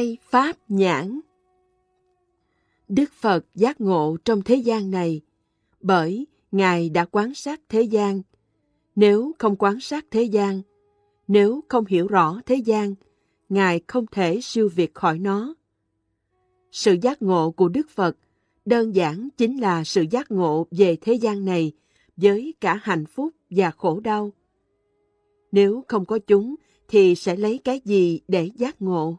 Khai Pháp Nhãn Đức Phật giác ngộ trong thế gian này bởi Ngài đã quán sát thế gian. Nếu không quán sát thế gian, nếu không hiểu rõ thế gian, Ngài không thể siêu việt khỏi nó. Sự giác ngộ của Đức Phật đơn giản chính là sự giác ngộ về thế gian này với cả hạnh phúc và khổ đau. Nếu không có chúng thì sẽ lấy cái gì để giác ngộ?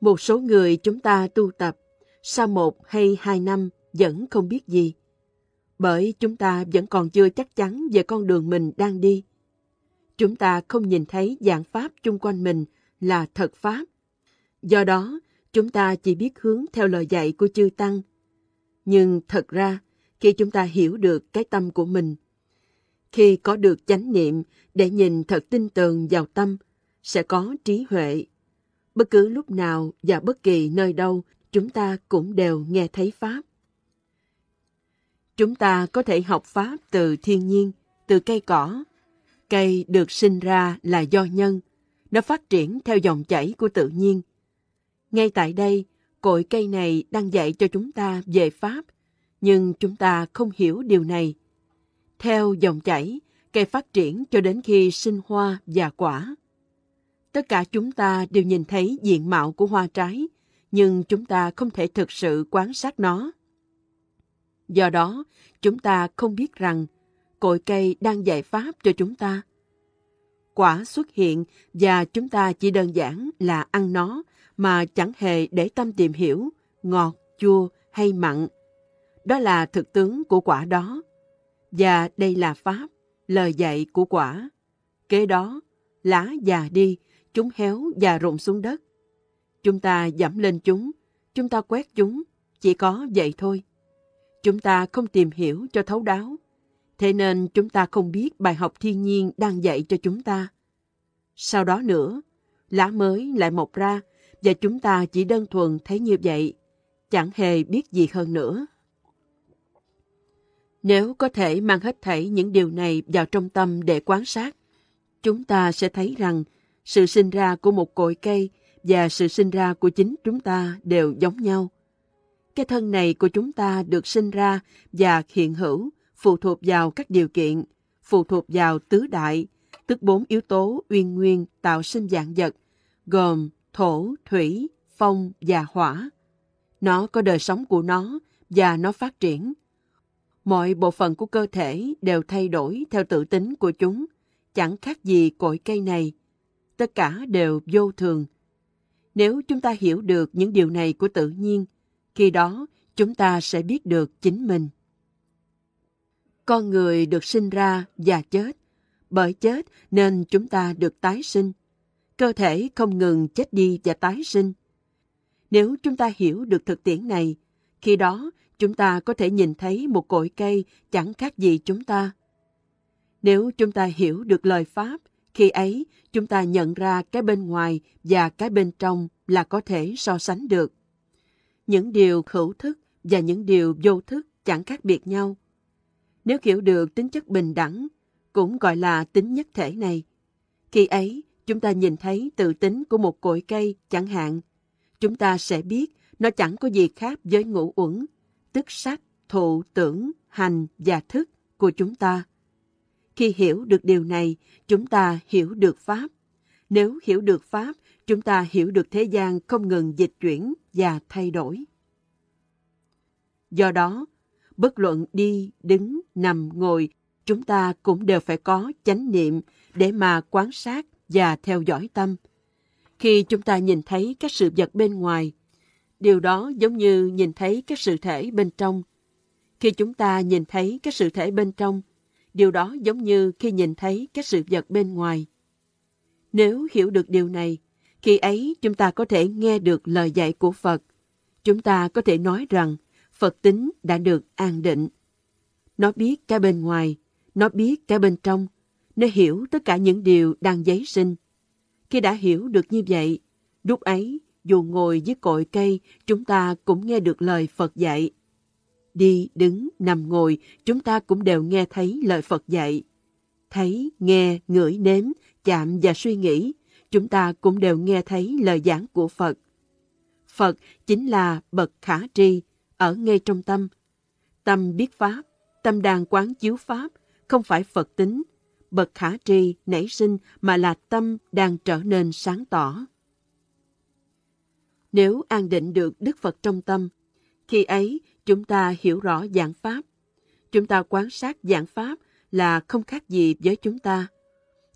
Một số người chúng ta tu tập, sau một hay hai năm vẫn không biết gì. Bởi chúng ta vẫn còn chưa chắc chắn về con đường mình đang đi. Chúng ta không nhìn thấy dạng Pháp chung quanh mình là thật Pháp. Do đó, chúng ta chỉ biết hướng theo lời dạy của chư Tăng. Nhưng thật ra, khi chúng ta hiểu được cái tâm của mình, khi có được chánh niệm để nhìn thật tinh tường vào tâm, sẽ có trí huệ. Bất cứ lúc nào và bất kỳ nơi đâu, chúng ta cũng đều nghe thấy Pháp. Chúng ta có thể học Pháp từ thiên nhiên, từ cây cỏ. Cây được sinh ra là do nhân, nó phát triển theo dòng chảy của tự nhiên. Ngay tại đây, cội cây này đang dạy cho chúng ta về Pháp, nhưng chúng ta không hiểu điều này. Theo dòng chảy, cây phát triển cho đến khi sinh hoa và quả. Tất cả chúng ta đều nhìn thấy diện mạo của hoa trái, nhưng chúng ta không thể thực sự quan sát nó. Do đó, chúng ta không biết rằng cội cây đang dạy pháp cho chúng ta. Quả xuất hiện và chúng ta chỉ đơn giản là ăn nó mà chẳng hề để tâm tìm hiểu ngọt, chua hay mặn. Đó là thực tướng của quả đó. Và đây là pháp, lời dạy của quả. Kế đó, lá già đi, chúng héo và rụng xuống đất. Chúng ta dẫm lên chúng, chúng ta quét chúng, chỉ có vậy thôi. Chúng ta không tìm hiểu cho thấu đáo, thế nên chúng ta không biết bài học thiên nhiên đang dạy cho chúng ta. Sau đó nữa, lá mới lại mọc ra và chúng ta chỉ đơn thuần thấy như vậy, chẳng hề biết gì hơn nữa. Nếu có thể mang hết thảy những điều này vào trong tâm để quan sát, chúng ta sẽ thấy rằng sự sinh ra của một cội cây và sự sinh ra của chính chúng ta đều giống nhau. Cái thân này của chúng ta được sinh ra và hiện hữu phụ thuộc vào các điều kiện, phụ thuộc vào tứ đại, tức bốn yếu tố uyên nguyên tạo sinh dạng vật, gồm thổ, thủy, phong và hỏa. Nó có đời sống của nó và nó phát triển. Mọi bộ phận của cơ thể đều thay đổi theo tự tính của chúng, chẳng khác gì cội cây này. Tất cả đều vô thường. Nếu chúng ta hiểu được những điều này của tự nhiên, khi đó chúng ta sẽ biết được chính mình. Con người được sinh ra và chết. Bởi chết nên chúng ta được tái sinh. Cơ thể không ngừng chết đi và tái sinh. Nếu chúng ta hiểu được thực tiễn này, khi đó chúng ta có thể nhìn thấy một cội cây chẳng khác gì chúng ta. Nếu chúng ta hiểu được lời Pháp, khi ấy chúng ta nhận ra cái bên ngoài và cái bên trong là có thể so sánh được. Những điều hữu thức và những điều vô thức chẳng khác biệt nhau. Nếu hiểu được tính chất bình đẳng, cũng gọi là tính nhất thể này. Khi ấy, chúng ta nhìn thấy tự tính của một cội cây chẳng hạn. Chúng ta sẽ biết nó chẳng có gì khác với ngũ uẩn, tức sắc, thụ, tưởng, hành và thức của chúng ta. Khi hiểu được điều này, chúng ta hiểu được Pháp. Nếu hiểu được Pháp, chúng ta hiểu được thế gian không ngừng dịch chuyển và thay đổi. Do đó, bất luận đi, đứng, nằm, ngồi, chúng ta cũng đều phải có chánh niệm để mà quan sát và theo dõi tâm. Khi chúng ta nhìn thấy các sự vật bên ngoài, điều đó giống như nhìn thấy các sự thể bên trong. Khi chúng ta nhìn thấy các sự thể bên trong, điều đó giống như khi nhìn thấy các sự vật bên ngoài. Nếu hiểu được điều này, khi ấy chúng ta có thể nghe được lời dạy của Phật. Chúng ta có thể nói rằng Phật tính đã được an định. Nó biết cái bên ngoài, nó biết cái bên trong, nó hiểu tất cả những điều đang giấy sinh. Khi đã hiểu được như vậy, lúc ấy, dù ngồi dưới cội cây, chúng ta cũng nghe được lời Phật dạy. Đi, đứng, nằm ngồi, chúng ta cũng đều nghe thấy lời Phật dạy. Thấy, nghe, ngửi, nếm, chạm và suy nghĩ, chúng ta cũng đều nghe thấy lời giảng của Phật. Phật chính là bậc khả tri, ở ngay trong tâm. Tâm biết Pháp, tâm đang quán chiếu Pháp, không phải Phật tính. Bậc khả tri nảy sinh mà là tâm đang trở nên sáng tỏ. Nếu an định được Đức Phật trong tâm, khi ấy chúng ta hiểu rõ giảng Pháp. Chúng ta quan sát giảng Pháp là không khác gì với chúng ta.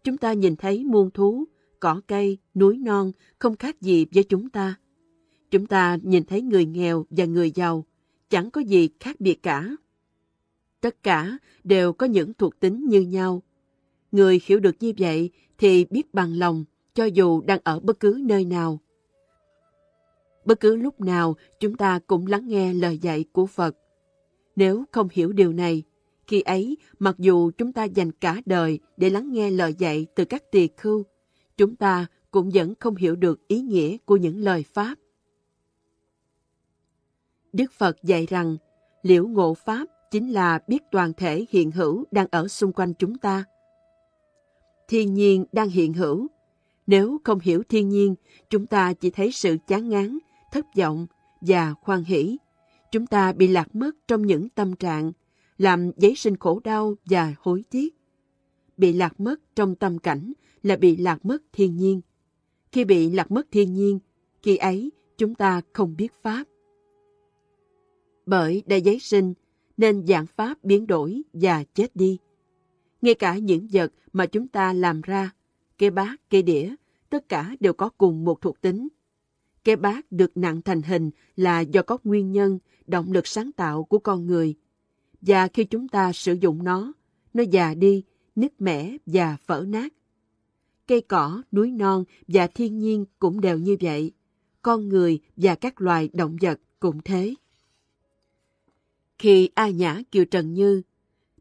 Chúng ta nhìn thấy muôn thú, cỏ cây, núi non không khác gì với chúng ta. Chúng ta nhìn thấy người nghèo và người giàu, chẳng có gì khác biệt cả. Tất cả đều có những thuộc tính như nhau. Người hiểu được như vậy thì biết bằng lòng cho dù đang ở bất cứ nơi nào. Bất cứ lúc nào chúng ta cũng lắng nghe lời dạy của Phật. Nếu không hiểu điều này, khi ấy mặc dù chúng ta dành cả đời để lắng nghe lời dạy từ các tỳ khưu, chúng ta cũng vẫn không hiểu được ý nghĩa của những lời Pháp. Đức Phật dạy rằng, liễu ngộ Pháp chính là biết toàn thể hiện hữu đang ở xung quanh chúng ta. Thiên nhiên đang hiện hữu. Nếu không hiểu thiên nhiên, chúng ta chỉ thấy sự chán ngán, thất vọng và khoan hỷ. Chúng ta bị lạc mất trong những tâm trạng, làm giấy sinh khổ đau và hối tiếc. Bị lạc mất trong tâm cảnh là bị lạc mất thiên nhiên. Khi bị lạc mất thiên nhiên, khi ấy chúng ta không biết Pháp. Bởi đã giấy sinh, nên dạng Pháp biến đổi và chết đi. Ngay cả những vật mà chúng ta làm ra, cây bát, cây đĩa, tất cả đều có cùng một thuộc tính. Cái bát được nặng thành hình là do có nguyên nhân, động lực sáng tạo của con người. Và khi chúng ta sử dụng nó, nó già đi, nứt mẻ và vỡ nát. Cây cỏ, núi non và thiên nhiên cũng đều như vậy. Con người và các loài động vật cũng thế. Khi A Nhã Kiều Trần Như,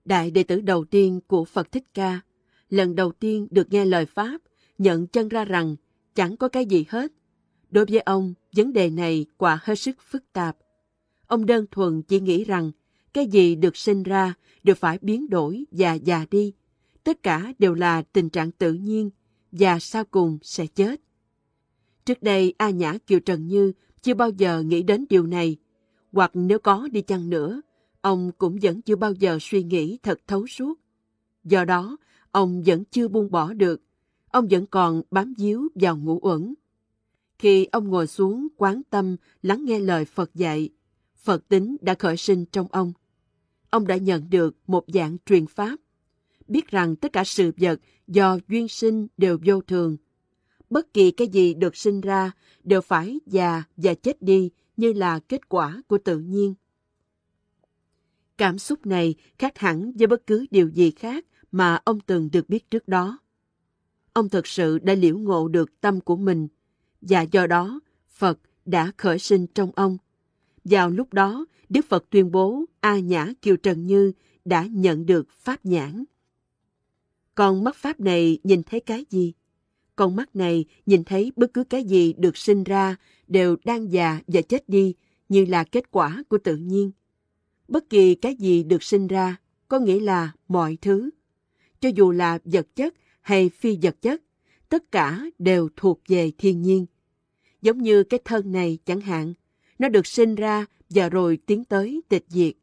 đại đệ tử đầu tiên của Phật Thích Ca, lần đầu tiên được nghe lời Pháp, nhận chân ra rằng chẳng có cái gì hết. Đối với ông, vấn đề này quả hết sức phức tạp. Ông đơn thuần chỉ nghĩ rằng cái gì được sinh ra đều phải biến đổi và già đi. Tất cả đều là tình trạng tự nhiên và sau cùng sẽ chết. Trước đây A Nhã Kiều Trần Như chưa bao giờ nghĩ đến điều này, hoặc nếu có đi chăng nữa, ông cũng vẫn chưa bao giờ suy nghĩ thật thấu suốt. Do đó, ông vẫn chưa buông bỏ được, ông vẫn còn bám víu vào ngũ uẩn. Khi ông ngồi xuống quán tâm lắng nghe lời Phật dạy, Phật tính đã khởi sinh trong ông. Ông đã nhận được một dạng truyền pháp, biết rằng tất cả sự vật do duyên sinh đều vô thường. Bất kỳ cái gì được sinh ra đều phải già và chết đi như là kết quả của tự nhiên. Cảm xúc này khác hẳn với bất cứ điều gì khác mà ông từng được biết trước đó. Ông thực sự đã liễu ngộ được tâm của mình, và do đó Phật đã khởi sinh trong ông. Vào lúc đó, Đức Phật tuyên bố A Nhã Kiều Trần Như đã nhận được Pháp nhãn. Con mắt Pháp này nhìn thấy cái gì? Con mắt này nhìn thấy bất cứ cái gì được sinh ra đều đang già và chết đi như là kết quả của tự nhiên. Bất kỳ cái gì được sinh ra có nghĩa là mọi thứ. Cho dù là vật chất hay phi vật chất, tất cả đều thuộc về thiên nhiên. Giống như cái thân này chẳng hạn, nó được sinh ra và rồi tiến tới tịch diệt.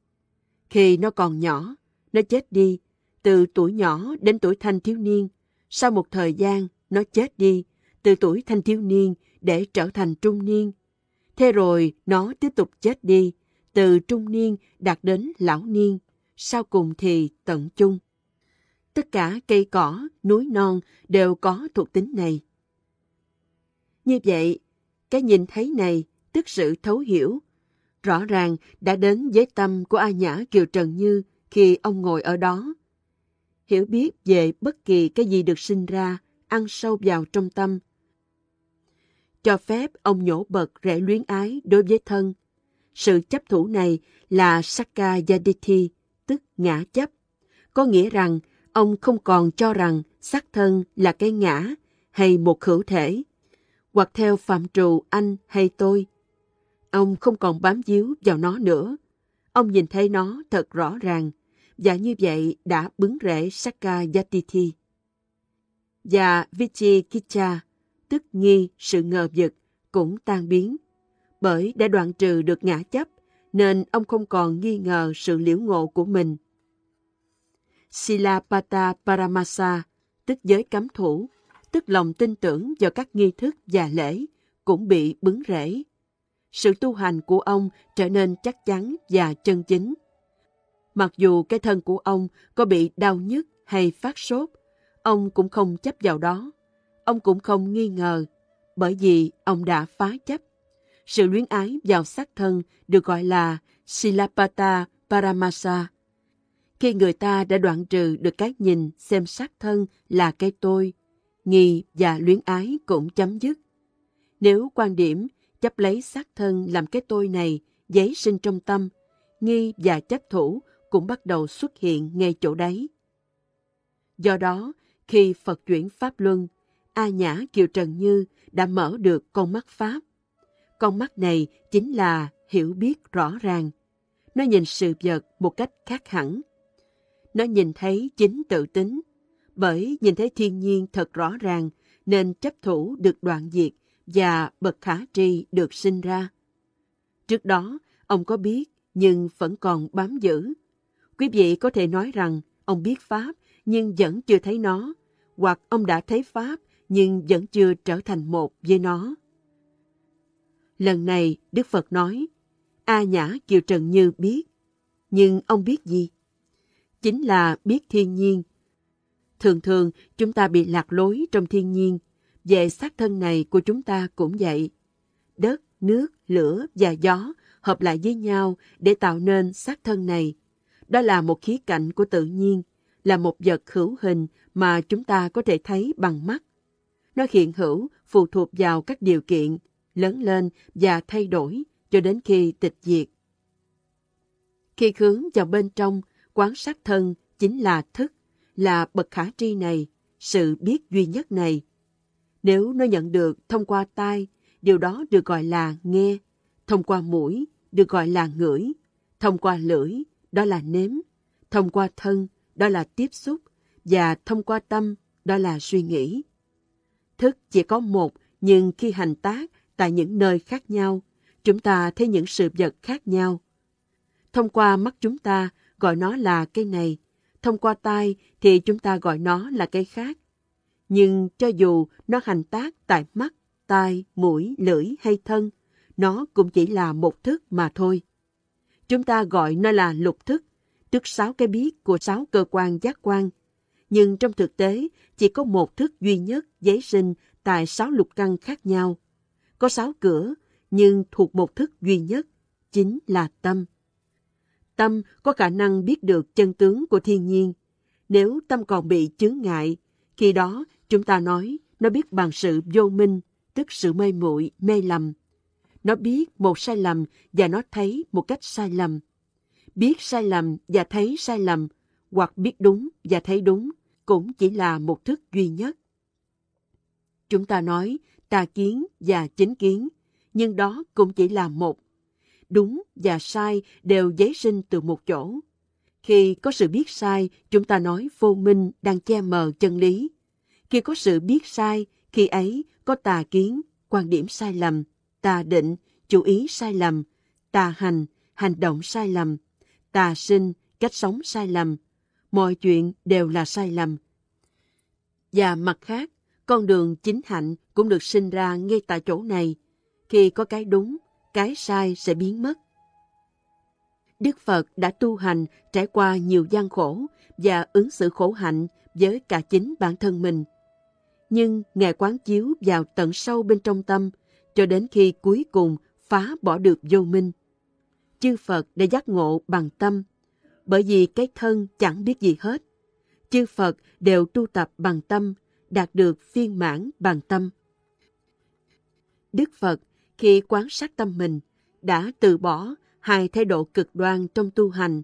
Khi nó còn nhỏ, nó chết đi, từ tuổi nhỏ đến tuổi thanh thiếu niên. Sau một thời gian, nó chết đi, từ tuổi thanh thiếu niên để trở thành trung niên. Thế rồi nó tiếp tục chết đi, từ trung niên đạt đến lão niên, sau cùng thì tận chung. Tất cả cây cỏ, núi non đều có thuộc tính này. Như vậy, cái nhìn thấy này tức sự thấu hiểu, rõ ràng đã đến với tâm của A Nhã Kiều Trần Như khi ông ngồi ở đó. Hiểu biết về bất kỳ cái gì được sinh ra, ăn sâu vào trong tâm. Cho phép ông nhổ bật rễ luyến ái đối với thân, sự chấp thủ này là Sakka tức ngã chấp. Có nghĩa rằng ông không còn cho rằng xác thân là cái ngã hay một hữu thể, hoặc theo phạm trù anh hay tôi. Ông không còn bám díu vào nó nữa. Ông nhìn thấy nó thật rõ ràng, và như vậy đã bứng rễ Sakka Yatiti. Và Vichikicha, tức nghi sự ngờ vực cũng tan biến. Bởi đã đoạn trừ được ngã chấp, nên ông không còn nghi ngờ sự liễu ngộ của mình. Silapata Paramasa, tức giới cấm thủ, tức lòng tin tưởng vào các nghi thức và lễ, cũng bị bứng rễ. Sự tu hành của ông trở nên chắc chắn và chân chính. Mặc dù cái thân của ông có bị đau nhức hay phát sốt, ông cũng không chấp vào đó. Ông cũng không nghi ngờ, bởi vì ông đã phá chấp. Sự luyến ái vào xác thân được gọi là Silapata Paramasa. Khi người ta đã đoạn trừ được cái nhìn xem xác thân là cái tôi, nghi và luyến ái cũng chấm dứt. Nếu quan điểm chấp lấy xác thân làm cái tôi này giấy sinh trong tâm, nghi và chấp thủ cũng bắt đầu xuất hiện ngay chỗ đấy. Do đó, khi Phật chuyển Pháp Luân, A Nhã Kiều Trần Như đã mở được con mắt Pháp. Con mắt này chính là hiểu biết rõ ràng. Nó nhìn sự vật một cách khác hẳn. Nó nhìn thấy chính tự tính, bởi nhìn thấy thiên nhiên thật rõ ràng nên chấp thủ được đoạn diệt và bậc khả tri được sinh ra. Trước đó, ông có biết nhưng vẫn còn bám giữ. Quý vị có thể nói rằng ông biết Pháp nhưng vẫn chưa thấy nó, hoặc ông đã thấy Pháp nhưng vẫn chưa trở thành một với nó. Lần này, Đức Phật nói, A Nhã Kiều Trần Như biết, nhưng ông biết gì? Chính là biết thiên nhiên. Thường thường, chúng ta bị lạc lối trong thiên nhiên. Về xác thân này của chúng ta cũng vậy. Đất, nước, lửa và gió hợp lại với nhau để tạo nên xác thân này. Đó là một khí cạnh của tự nhiên, là một vật hữu hình mà chúng ta có thể thấy bằng mắt. Nó hiện hữu phụ thuộc vào các điều kiện, lớn lên và thay đổi cho đến khi tịch diệt. Khi hướng vào bên trong, quán sát thân chính là thức, là bậc khả tri này, sự biết duy nhất này. Nếu nó nhận được thông qua tai, điều đó được gọi là nghe, thông qua mũi, được gọi là ngửi, thông qua lưỡi, đó là nếm, thông qua thân, đó là tiếp xúc, và thông qua tâm, đó là suy nghĩ. Thức chỉ có một, nhưng khi hành tác tại những nơi khác nhau, chúng ta thấy những sự vật khác nhau. Thông qua mắt chúng ta gọi nó là cái này, thông qua tai thì chúng ta gọi nó là cái khác. Nhưng cho dù nó hành tác tại mắt, tai, mũi, lưỡi hay thân, nó cũng chỉ là một thức mà thôi. Chúng ta gọi nó là lục thức, tức sáu cái biết của sáu cơ quan giác quan. Nhưng trong thực tế, chỉ có một thức duy nhất giấy sinh tại sáu lục căn khác nhau. Có sáu cửa, nhưng thuộc một thức duy nhất, chính là tâm. Tâm có khả năng biết được chân tướng của thiên nhiên. Nếu tâm còn bị chướng ngại, khi đó chúng ta nói nó biết bằng sự vô minh, tức sự mê muội mê lầm. Nó biết một sai lầm và nó thấy một cách sai lầm. Biết sai lầm và thấy sai lầm, hoặc biết đúng và thấy đúng, cũng chỉ là một thức duy nhất. Chúng ta nói tà kiến và chính kiến, nhưng đó cũng chỉ là một. Đúng và sai đều giấy sinh từ một chỗ. Khi có sự biết sai, chúng ta nói vô minh đang che mờ chân lý. Khi có sự biết sai, khi ấy có tà kiến, quan điểm sai lầm, tà định, chủ ý sai lầm, tà hành, hành động sai lầm, tà sinh, cách sống sai lầm. Mọi chuyện đều là sai lầm. Và mặt khác, con đường chính hạnh cũng được sinh ra ngay tại chỗ này. Khi có cái đúng, cái sai sẽ biến mất. Đức Phật đã tu hành trải qua nhiều gian khổ và ứng xử khổ hạnh với cả chính bản thân mình. Nhưng Ngài quán chiếu vào tận sâu bên trong tâm cho đến khi cuối cùng phá bỏ được vô minh. Chư Phật đã giác ngộ bằng tâm, bởi vì cái thân chẳng biết gì hết. Chư Phật đều tu tập bằng tâm, đạt được phiên mãn bằng tâm. Đức Phật khi quán sát tâm mình đã từ bỏ hai thái độ cực đoan trong tu hành,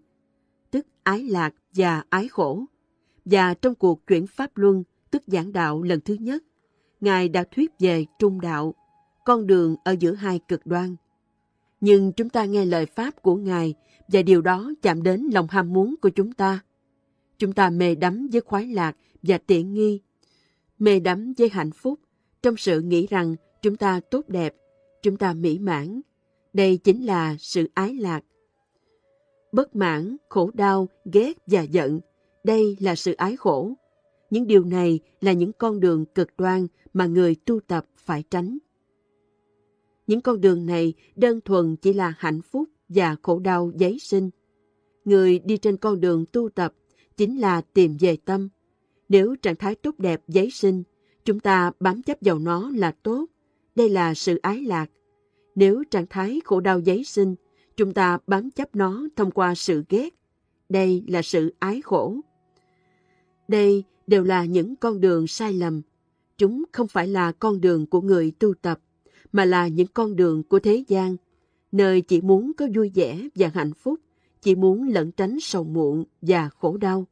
tức ái lạc và ái khổ. Và trong cuộc chuyển Pháp Luân, tức giảng đạo lần thứ nhất, Ngài đã thuyết về trung đạo, con đường ở giữa hai cực đoan. Nhưng chúng ta nghe lời Pháp của Ngài và điều đó chạm đến lòng ham muốn của chúng ta. Chúng ta mê đắm với khoái lạc và tiện nghi, mê đắm với hạnh phúc, trong sự nghĩ rằng chúng ta tốt đẹp, chúng ta mỹ mãn. Đây chính là sự ái lạc. Bất mãn, khổ đau, ghét và giận, đây là sự ái khổ. Những điều này là những con đường cực đoan mà người tu tập phải tránh. Những con đường này đơn thuần chỉ là hạnh phúc và khổ đau giấy sinh. Người đi trên con đường tu tập chính là tìm về tâm. Nếu trạng thái tốt đẹp giấy sinh, chúng ta bám chấp vào nó là tốt. Đây là sự ái lạc. Nếu trạng thái khổ đau giấy sinh, chúng ta bám chấp nó thông qua sự ghét. Đây là sự ái khổ. Đây đều là những con đường sai lầm. Chúng không phải là con đường của người tu tập, mà là những con đường của thế gian, nơi chỉ muốn có vui vẻ và hạnh phúc, chỉ muốn lẩn tránh sầu muộn và khổ đau.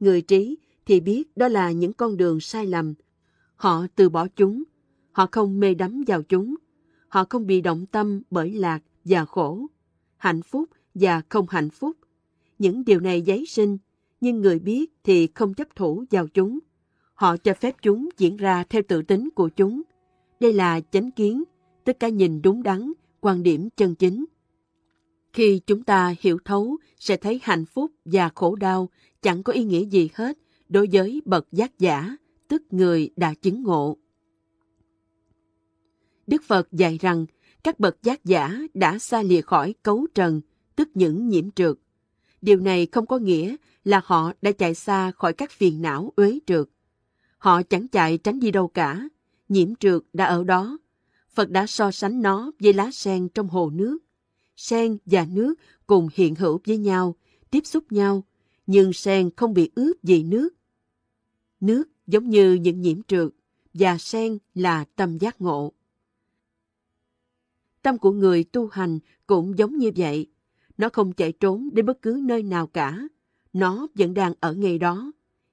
Người trí thì biết đó là những con đường sai lầm. Họ từ bỏ chúng, họ không mê đắm vào chúng, họ không bị động tâm bởi lạc và khổ, hạnh phúc và không hạnh phúc. Những điều này giấy sinh, nhưng người biết thì không chấp thủ vào chúng. Họ cho phép chúng diễn ra theo tự tính của chúng. Đây là chánh kiến, tức cả nhìn đúng đắn, quan điểm chân chính. Khi chúng ta hiểu thấu, sẽ thấy hạnh phúc và khổ đau chẳng có ý nghĩa gì hết đối với bậc giác giả, tức người đã chứng ngộ. Đức Phật dạy rằng các bậc giác giả đã xa lìa khỏi cấu trần, tức những nhiễm trượt. Điều này không có nghĩa là họ đã chạy xa khỏi các phiền não uế trượt. Họ chẳng chạy tránh đi đâu cả, nhiễm trượt đã ở đó. Phật đã so sánh nó với lá sen trong hồ nước. Sen và nước cùng hiện hữu với nhau, tiếp xúc nhau, nhưng sen không bị ướp vì nước. Nước giống như những nhiễm trượt, và sen là tâm giác ngộ. Tâm của người tu hành cũng giống như vậy. Nó không chạy trốn đến bất cứ nơi nào cả. Nó vẫn đang ở ngay đó.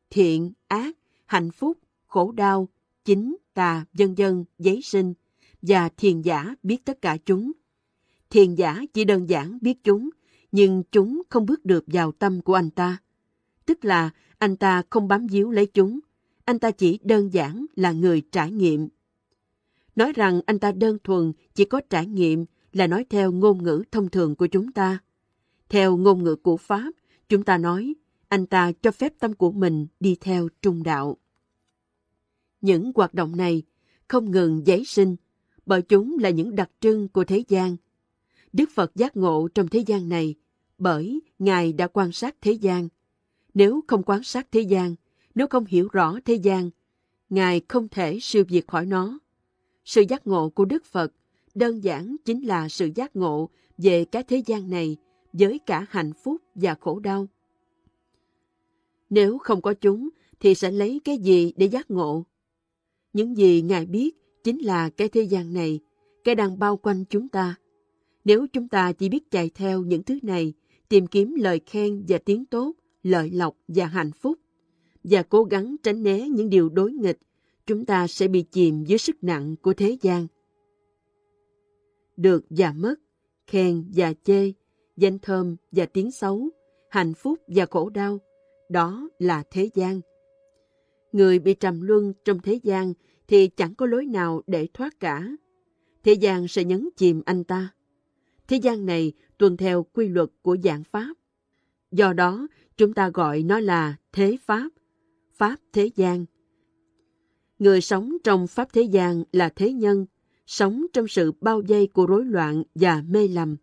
Thiện, ác, hạnh phúc, khổ đau, chính, tà, vân dân, giấy sinh. Và thiền giả biết tất cả chúng. Thiền giả chỉ đơn giản biết chúng, nhưng chúng không bước được vào tâm của anh ta. Tức là anh ta không bám víu lấy chúng, anh ta chỉ đơn giản là người trải nghiệm. Nói rằng anh ta đơn thuần chỉ có trải nghiệm là nói theo ngôn ngữ thông thường của chúng ta. Theo ngôn ngữ của Pháp, chúng ta nói anh ta cho phép tâm của mình đi theo trung đạo. Những hoạt động này không ngừng giấy sinh, bởi chúng là những đặc trưng của thế gian. Đức Phật giác ngộ trong thế gian này bởi Ngài đã quan sát thế gian. Nếu không quan sát thế gian, nếu không hiểu rõ thế gian, Ngài không thể siêu việt khỏi nó. Sự giác ngộ của Đức Phật đơn giản chính là sự giác ngộ về cái thế gian này với cả hạnh phúc và khổ đau. Nếu không có chúng, thì sẽ lấy cái gì để giác ngộ? Những gì Ngài biết chính là cái thế gian này, cái đang bao quanh chúng ta. Nếu chúng ta chỉ biết chạy theo những thứ này, tìm kiếm lời khen và tiếng tốt, lợi lộc và hạnh phúc, và cố gắng tránh né những điều đối nghịch, chúng ta sẽ bị chìm dưới sức nặng của thế gian. Được và mất, khen và chê, danh thơm và tiếng xấu, hạnh phúc và khổ đau, đó là thế gian. Người bị trầm luân trong thế gian thì chẳng có lối nào để thoát cả. Thế gian sẽ nhấn chìm anh ta. Thế gian này tuân theo quy luật của dạng Pháp. Do đó, chúng ta gọi nó là thế Pháp, Pháp thế gian. Người sống trong Pháp thế gian là thế nhân, sống trong sự bao vây của rối loạn và mê lầm.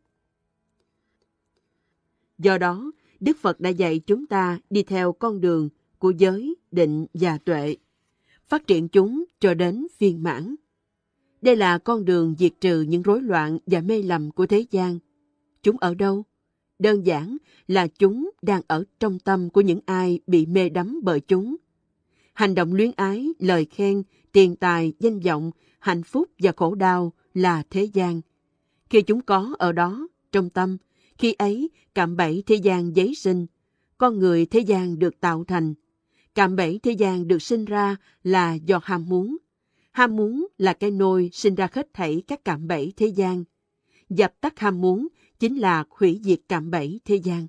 Do đó, Đức Phật đã dạy chúng ta đi theo con đường của giới, định và tuệ, phát triển chúng cho đến viên mãn. Đây là con đường diệt trừ những rối loạn và mê lầm của thế gian. Chúng ở đâu? Đơn giản là chúng đang ở trong tâm của những ai bị mê đắm bởi chúng. Hành động luyến ái, lời khen, tiền tài, danh vọng, hạnh phúc và khổ đau là thế gian. Khi chúng có ở đó, trong tâm, khi ấy cạm bẫy thế gian giấy sinh, con người thế gian được tạo thành. Cạm bẫy thế gian được sinh ra là do ham muốn. Ham muốn là cái nôi sinh ra hết thảy các cạm bẫy thế gian. Dập tắt ham muốn chính là hủy diệt cạm bẫy thế gian.